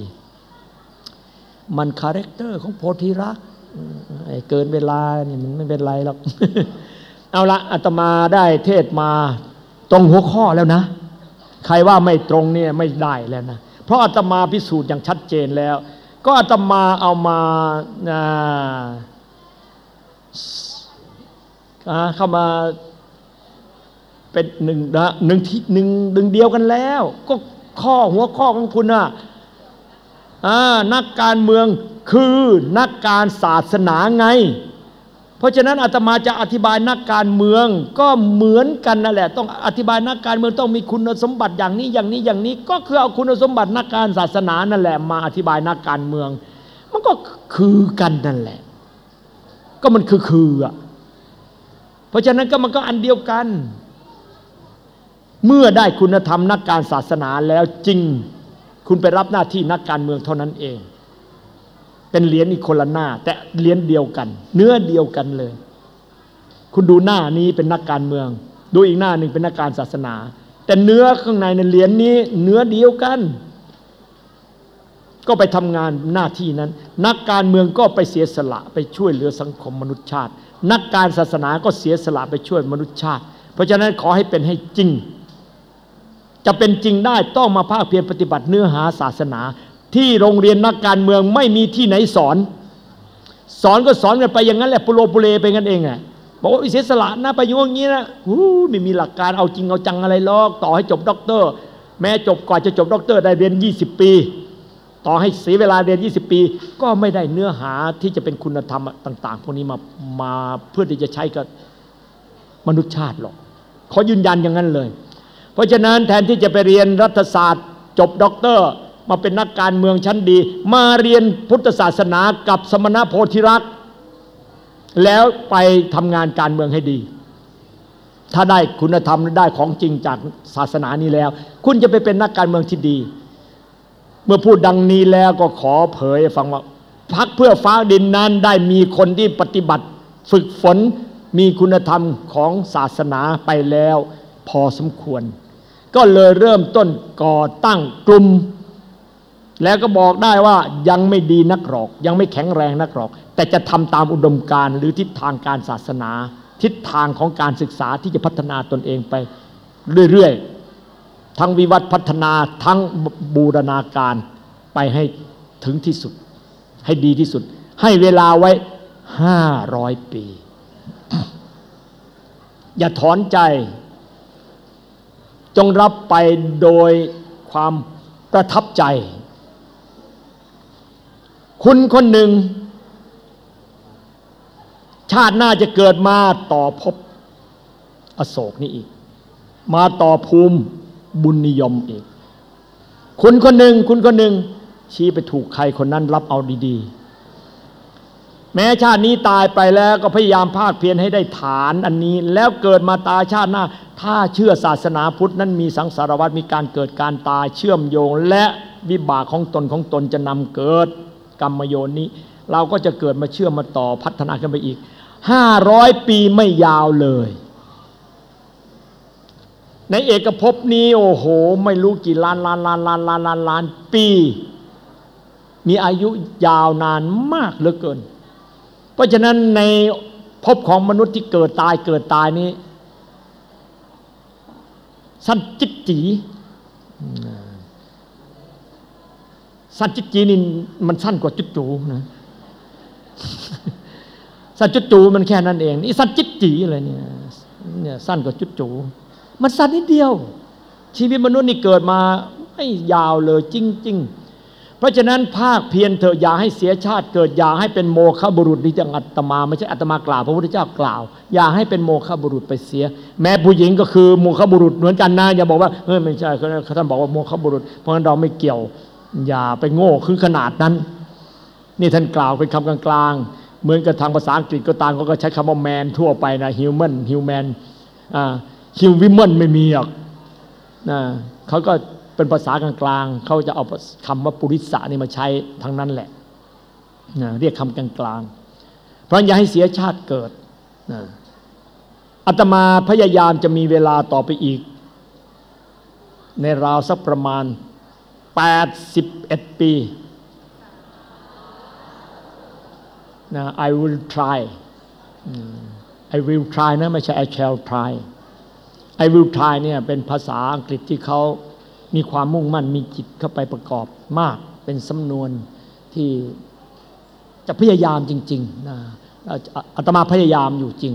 มัน character ของโพธิรักษ์เกินเวลาเนี่ยมันไม่เป็นไรหรอกเอาละอาตมาได้เทศน์มาตรงหัวข้อแล้วนะ ใครว่าไม่ตรงเนี่ยไม่ได้แล้วนะ เพราะอาตมาพิสูจน์อย่างชัดเจนแล้ว ก็อาตมาเอามาเข้ามา เป็นหนึ่งนะหนึ่งที่หนึ่งหนึ่งเดียวกันแล้ว ก็ข้อหัวข้อของคุณน่ะนักการเมืองคือนักการศาสนาไง เพราะฉะนั้นอาตมาจะอธิบายนักการเมืองก็เหมือนกันนั่นแหละ ต้องอธิบายนักการเมืองต้องมีคุณสมบัติอย่างนี้อย่างนี้อย่างนี้ ก็คือเอาคุณสมบัตินักการศาสนานั่นแหละ มาอธิบายนักการเมือง มันก็คือกันนั่นแหละ ก็มันคือคืออะเพราะฉะนั้นก็มันก็อันเดียวกัน เมื่อได้คุณธรรมนักการศาสนาแล้วจริง คุณไปรับหน้าที่นักการเมืองเท่านั้นเอง เป็นเหรียญอีกคนละหน้า แต่เหรียญเดียวกัน เนื้อเดียวกันเลย คุณดูหน้านี้เป็นนักการเมือง ดูอีกหน้าหนึ่งเป็นนักการศาสนา แต่เนื้อข้างในในเหรียญนี้ เนื้อเดียวกัน ก็ไปทำงานหน้าที่นั้น นักการเมืองก็ไปเสียสละไปช่วยเหลือสังคมมนุษยชาติ นักการศาสนาก็เสียสละไปช่วยมนุษยชาติ เพราะฉะนั้นขอให้เป็นให้จริง จะเป็นจริงได้ต้องมาพากเพียรปฏิบัติเนื้อหาศาสนา ที่โรงเรียนนักการเมืองไม่มีที่ไหนสอน สอนก็สอนกันไปอย่างนั้นแหละปุโรปุเรไปกันเองไงบอกว่าเสียสละนะไปอยู่อย่างนี้นะอู้ไม่มีหลักการเอาจริงเอาจังอะไรหรอกต่อให้จบด็อกเตอร์ แม้จบกว่าจะจบด็อกเตอร์ได้เรียน 20 ปี ต่อให้เสียเวลาเรียน 20 ปี ก็ไม่ได้เนื้อหาที่จะเป็นคุณธรรมต่าง ๆ พวกนี้มามาเพื่อที่จะใช้กับมนุษยชาติหรอกเขายืนยันอย่างนั้นเลย เพราะฉะนั้นแทนที่จะไปเรียนรัฐศาสตร์ จบด็อกเตอร์มาเป็นนักการเมืองชั้นดี มาเรียนพุทธศาสนากับสมณโพธิรักษ์แล้วไปทำงานการเมืองให้ดี ถ้าได้คุณธรรมได้ของจริงจากศาสนานี้แล้ว คุณจะไปเป็นนักการเมืองที่ดี เมื่อพูดดังนี้แล้วก็ขอเผยฟังว่าพักเพื่อฟ้าดินนั้นได้มีคนที่ปฏิบัติฝึกฝนมีคุณธรรมของศาสนาไปแล้วพอสมควร ก็เลยเริ่มต้นก่อตั้งกลุ่ม แล้วก็บอกได้ว่ายังไม่ดีนักหรอก ยังไม่แข็งแรงนักหรอก แต่จะทำตามอุดมการณ์หรือทิศทางการศาสนา ทิศทางของการศึกษาที่จะพัฒนาตนเองไปเรื่อยๆ ทั้งวิวัฒน์พัฒนาทั้งบูรณาการไปให้ถึงที่สุด ให้ดีที่สุด ให้เวลาไว้ห้าร้อยปี อย่าถอนใจ จงรับไปโดยความประทับใจ คุณคนหนึ่ง ชาติหน้าจะเกิดมาต่อภพอโศกนี่อีก มาต่อภูมิบุญนิยมอีก คุณคนหนึ่ง คุณคนหนึ่ง ชี้ไปถูกใครคนนั้นรับเอาดี ๆ แม้ชาตินี้ตายไปแล้วก็พยายามภาคเพียรให้ได้ฐานอันนี้ แล้วเกิดมาตาชาติหน้า ถ้าเชื่อศาสนาพุทธนั้นมีสังสารวัฏมีการเกิดการตายเชื่อมโยง และวิบากของตนของตนจะนำเกิดกรรมโยนนี้ เราก็จะเกิดมาเชื่อมมาต่อพัฒนาขึ้นไปอีกห้าร้อยปีไม่ยาวเลย ในเอกภพนี้โอ้โห ไม่รู้กี่ล้านล้านล้านล้านล้านล้านล้านปี มีอายุยาวนานมากเหลือเกิน เพราะฉะนั้นในภพของมนุษย์ที่เกิดตายเกิดตายนี้ สั้นจิตจีสั้นจิตจีนี่มันสั้นกว่าจุดจูนะสั้นจุดจูมันแค่นั้นเองนี่สั้นจิตจีอะไรเนี่ยเนี่ยสั้นกว่าจุดจูมันสั้นนิดเดียว ชีวิตมนุษย์นี่เกิดมาไม่ยาวเลยจริง ๆ เพราะฉะนั้นภาคเพียรเถอะอย่าให้เสียชาติเกิดอย่าให้เป็นโมฆะบุรุษนี่จังอัตมาไม่ใช่อัตมากล่าวพระพุทธเจ้ากล่าว อย่าให้เป็นโมฆะบุรุษไปเสีย แม้ผู้หญิงก็คือโมฆะบุรุษเหมือนกันนะอย่าบอกว่าเออไม่ใช่ท่านบอกว่าโมฆะบุรุษ เพราะฉะนั้นเราไม่เกี่ยว อย่าไปโง่คือขนาดนั้น นี่ท่านกล่าวเป็นคำกลางๆเหมือนกับทางภาษาอังกฤษก็ตามเขาก็ใช้คำว่าแมนทั่วไปนะฮิวแมนฮิวแมนอ่าฮิววิมอนไม่มีหรอกนะเขาก็ เป็นภาษากลางๆเขาจะเอาคำว่าปุริสะนี่มาใช้ทั้งนั้นแหละนะเรียกคำกลางๆเพราะอย่าให้เสียชาติเกิดนะอาตมาพยายามจะมีเวลาต่อไปอีก ในราวสักประมาณ 81 ปีนะ I will try I will try นะไม่ใช่ I shall try I will try เนี่ยเป็นภาษาอังกฤษที่เขา มีความมุ่งมั่นมีจิตเข้าไปประกอบมากเป็นสำนวนที่จะพยายามจริงๆนะอาตมาพยายามอยู่จริง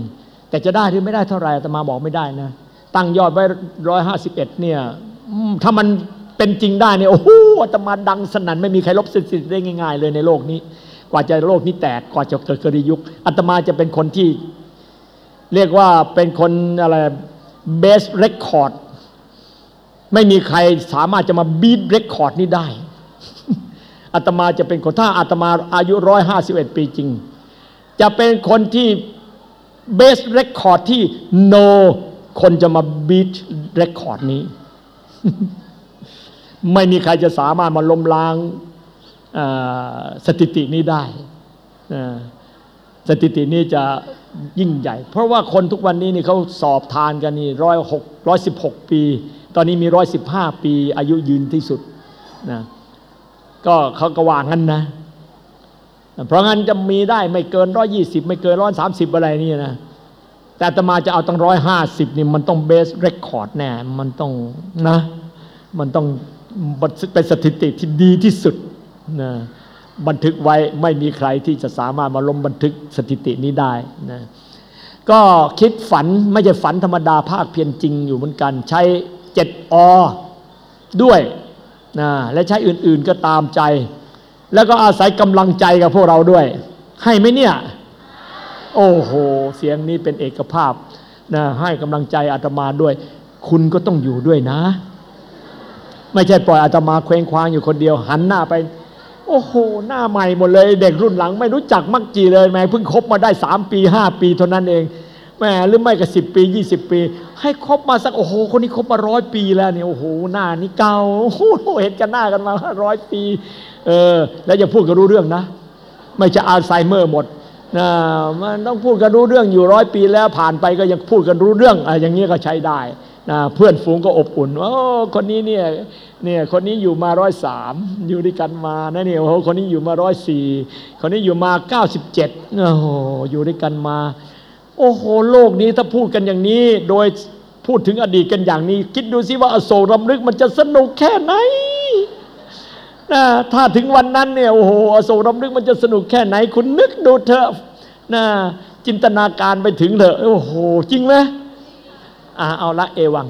แต่จะได้หรือไม่ได้เท่าไหร่อาตมาบอกไม่ได้นะ ตั้งยอดไว้ร้อยห้าสิบเอ็ดเนี่ยถ้ามันเป็นจริงได้เนี่ยโอ้โหอาตมาดังสนั่นไม่มีใครลบสถิติได้ง่ายๆเลยในโลกนี้ กว่าจะโลกนี้แตกกว่าจะเกิดกลียุคอาตมาจะเป็นคนที่ เรียกว่าเป็นคนอะไร best record ไม่มีใครสามารถจะมา beat record นี้ได้อาตมาจะเป็นคนถ้าอาตมาอายุร้อยห้าสิบเอ็ดปีจริง จะเป็นคนที่ best record ที่โน คนจะมา beat record นี้ ไม่มีใครจะสามารถมาล้มล้างสถิตินี้ได้ สถิตินี้จะยิ่งใหญ่ เพราะว่าคนทุกวันนี้นี่เขาสอบทานกันนี่ร้อยหกร้อยสิบหกปี ตอนนี้มีร้อยสิบห้าปี อายุยืนที่สุดนะก็เขาก็ว่างั้นนะ เพราะงั้นจะมีได้ไม่เกินร้อยยี่สิบไม่เกินร้อยสามสิบอะไรนี่นะแต่ตมาจะเอาตั้งร้อยห้าสิบนี่มันต้องเบสเรคคอร์ดแน่มันต้องนะ มันต้องเป็นสถิติที่ดีที่สุดนะบันทึกไว้ไม่มีใครที่จะสามารถมาล้มบันทึกสถิตินี้ได้นะก็คิดฝันไม่ใช่ฝันธรรมดาภาคเพียรจริงอยู่เหมือนกัน ใช้ เจ็ดอด้วยนะและใช้อื่นๆก็ตามใจ แล้วก็อาศัยกำลังใจกับพวกเราด้วย ให้ไหมเนี่ย โอ้โห เสียงนี้เป็นเอกภาพนะให้กำลังใจอาตมาด้วย คุณก็ต้องอยู่ด้วยนะ ไม่ใช่ปล่อยอาตมาเคว้งคว้างอยู่คนเดียว หันหน้าไป โอ้โห หน้าใหม่หมดเลย เด็กรุ่นหลัง ไม่รู้จักมักจีเลยแม่เพิ่งคบมาได้สามปีห้าปีเท่านั้นเอง แม่หรือไม่ก็สิบปียี่สิบปี ให้ครบมาสักโอ้โหคนนี้ครบมาร้อยปีแล้วเนี่ยโอ้โหหน้านี่เก่าโอ้โหเห็นกันหน้ากันมาร้อยปีเออแล้วอย่าพูดกันรู้เรื่องนะ ไม่จะอัลไซเมอร์หมดนะมันต้องพูดกันรู้เรื่องอยู่ร้อยปีแล้วผ่านไปก็ยังพูดกันรู้เรื่องอะไรอย่างนี้ก็ใช้ได้นะเพื่อนฝูงก็อบอุ่นโอ้คนนี้เนี่ยเนี่ยคนนี้อยู่มาร้อยสามอยู่ด้วยกันมานะเนี่ยโอ้โหคนนี้อยู่มาร้อยสี่คนนี้อยู่มาเก้าสิบเจ็ดโอ้โหอยู่ด้วยกันมา โอ้โหโลกนี้ถ้าพูดกันอย่างนี้ โดยพูดถึงอดีตกันอย่างนี้ คิดดูสิว่าอโศกรำลึกมันจะสนุกแค่ไหนนะถ้าถึงวันนั้นเนี่ยโอ้โหอโศกรำลึกมันจะสนุกแค่ไหน คุณนึกดูเถอะนะจินตนาการไปถึงเถอะโอ้โหจริงไหมอ่าเอาละเอวัง